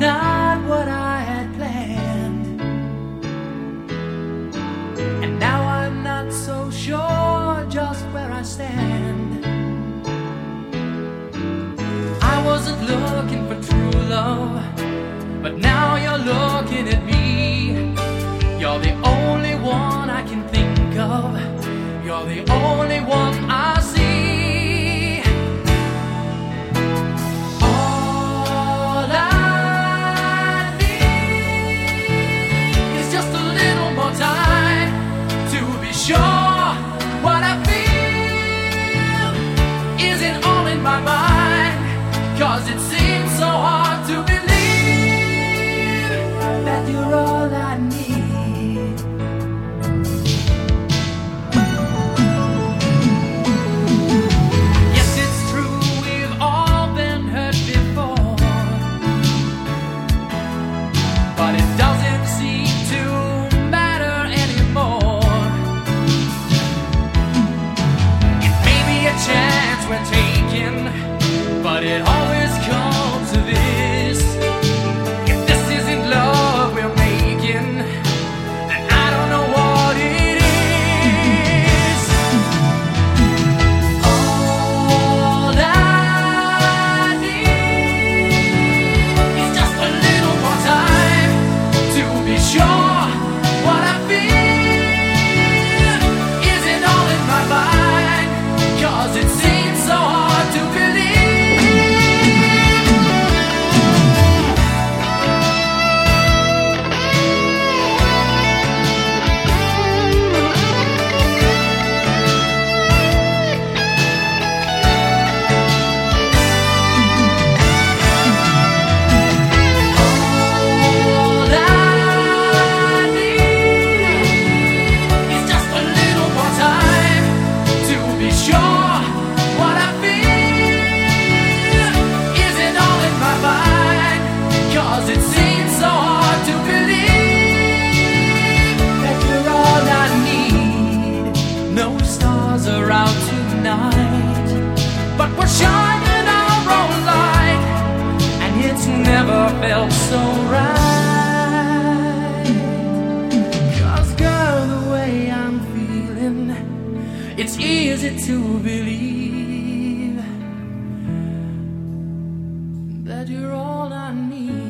not what I had planned. And now I'm not so sure just where I stand. I wasn't looking for true love, but now you're looking. we're taking, but it No stars are out tonight, but we're shining our own light, and it's never felt so right. Cause, girl, the way I'm feeling, it's easy to believe that you're all I need.